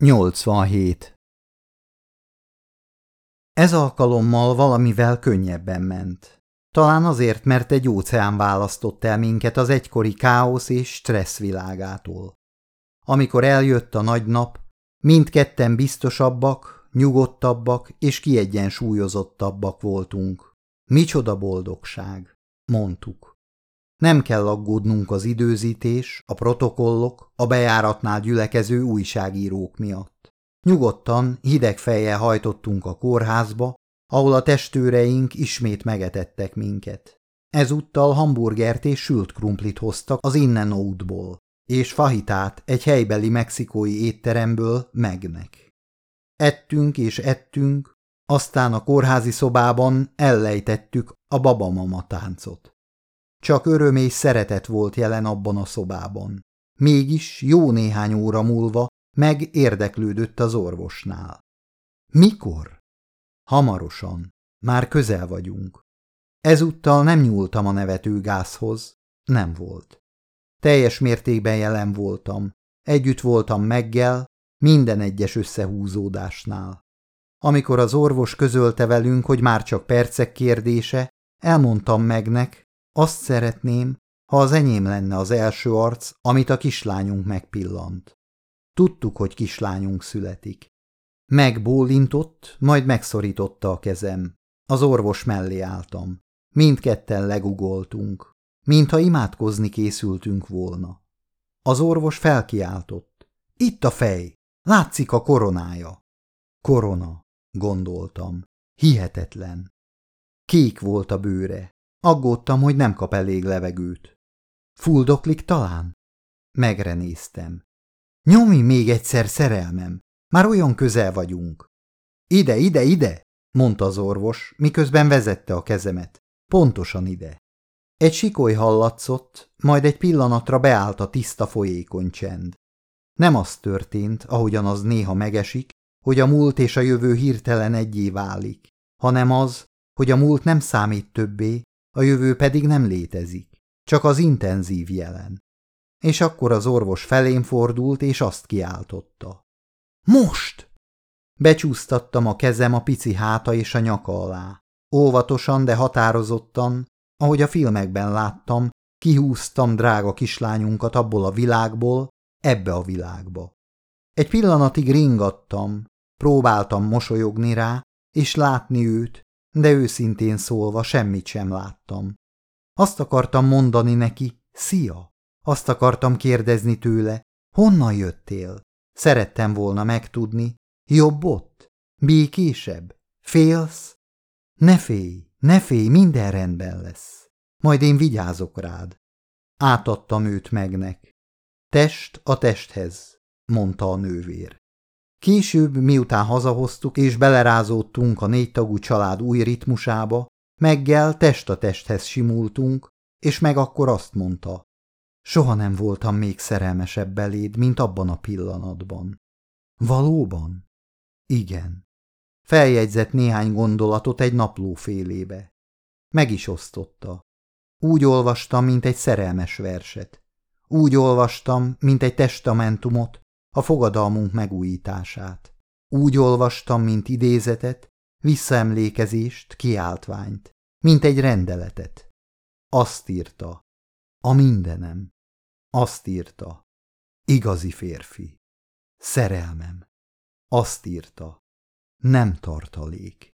87. Ez alkalommal valamivel könnyebben ment. Talán azért, mert egy óceán választott el minket az egykori káosz és stressz világától. Amikor eljött a nagy nap, mindketten biztosabbak, nyugodtabbak és kiegyensúlyozottabbak voltunk. Micsoda boldogság, mondtuk. Nem kell aggódnunk az időzítés, a protokollok, a bejáratnál gyülekező újságírók miatt. Nyugodtan, hideg fejjel hajtottunk a kórházba, ahol a testőreink ismét megetettek minket. Ezúttal hamburgert és sült krumplit hoztak az innen útból, és fahitát egy helybeli mexikói étteremből megnek. Ettünk és ettünk, aztán a kórházi szobában ellejtettük a babamama táncot. Csak öröm és szeretet volt jelen abban a szobában. Mégis jó néhány óra múlva meg érdeklődött az orvosnál. Mikor? Hamarosan. Már közel vagyunk. Ezúttal nem nyúltam a nevető gázhoz. Nem volt. Teljes mértékben jelen voltam. Együtt voltam meggel, minden egyes összehúzódásnál. Amikor az orvos közölte velünk, hogy már csak percek kérdése, elmondtam megnek, azt szeretném, ha az enyém lenne az első arc, amit a kislányunk megpillant. Tudtuk, hogy kislányunk születik. Megbólintott, majd megszorította a kezem. Az orvos mellé álltam. Mindketten legugoltunk, mintha imádkozni készültünk volna. Az orvos felkiáltott. Itt a fej! Látszik a koronája! Korona, gondoltam. Hihetetlen. Kék volt a bőre, Aggódtam, hogy nem kap elég levegőt. Fuldoklik talán? Megrenéztem. Nyomj még egyszer szerelmem, már olyan közel vagyunk. Ide, ide, ide, mondta az orvos, miközben vezette a kezemet. Pontosan ide. Egy sikoly hallatszott, majd egy pillanatra beállt a tiszta folyékony csend. Nem az történt, ahogyan az néha megesik, hogy a múlt és a jövő hirtelen egyé válik, hanem az, hogy a múlt nem számít többé, a jövő pedig nem létezik, csak az intenzív jelen. És akkor az orvos felém fordult, és azt kiáltotta. Most! Becsúsztattam a kezem a pici háta és a nyaka alá. Óvatosan, de határozottan, ahogy a filmekben láttam, kihúztam drága kislányunkat abból a világból, ebbe a világba. Egy pillanatig ringattam, próbáltam mosolyogni rá, és látni őt, de őszintén szólva semmit sem láttam. Azt akartam mondani neki, szia! Azt akartam kérdezni tőle, honnan jöttél? Szerettem volna megtudni, jobb ott? Békésebb? Félsz? Ne félj, ne félj, minden rendben lesz. Majd én vigyázok rád. Átadtam őt megnek. Test a testhez, mondta a nővér. Később, miután hazahoztuk és belerázódtunk a négytagú család új ritmusába, meggel test a testhez simultunk, és meg akkor azt mondta, soha nem voltam még szerelmesebb beléd, mint abban a pillanatban. Valóban? Igen. Feljegyzett néhány gondolatot egy naplófélébe. Meg is osztotta. Úgy olvastam, mint egy szerelmes verset. Úgy olvastam, mint egy testamentumot, a fogadalmunk megújítását. Úgy olvastam, mint idézetet, visszaemlékezést, kiáltványt, mint egy rendeletet. Azt írta, a mindenem. Azt írta, igazi férfi. Szerelmem. Azt írta, nem tartalék.